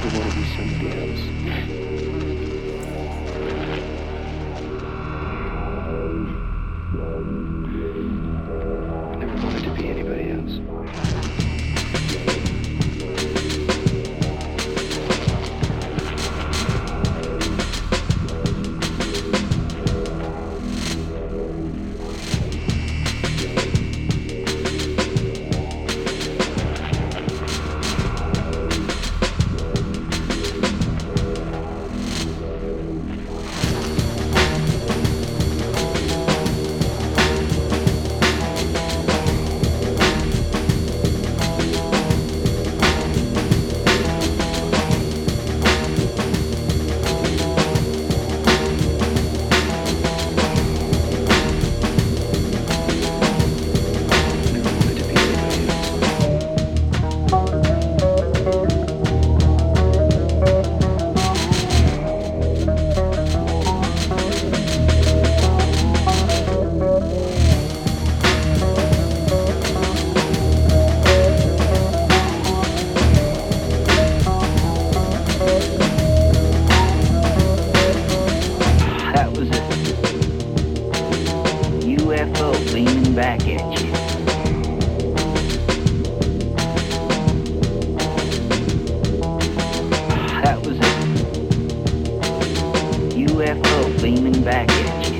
do Morumbi Santos. UFO beaming back at you. That was it. UFO beaming back at you.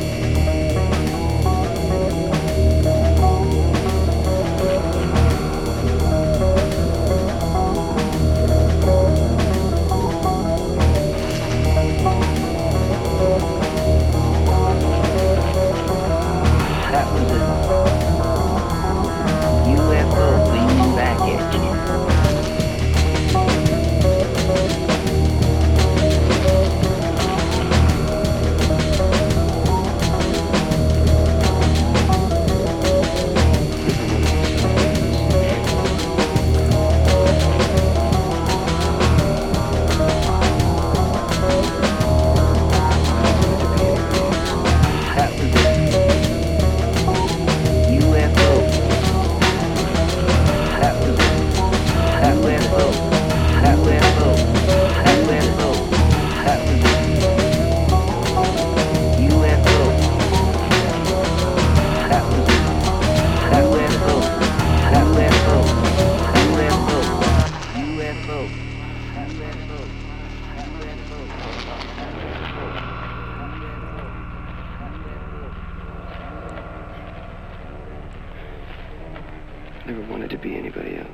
never wanted to be anybody else.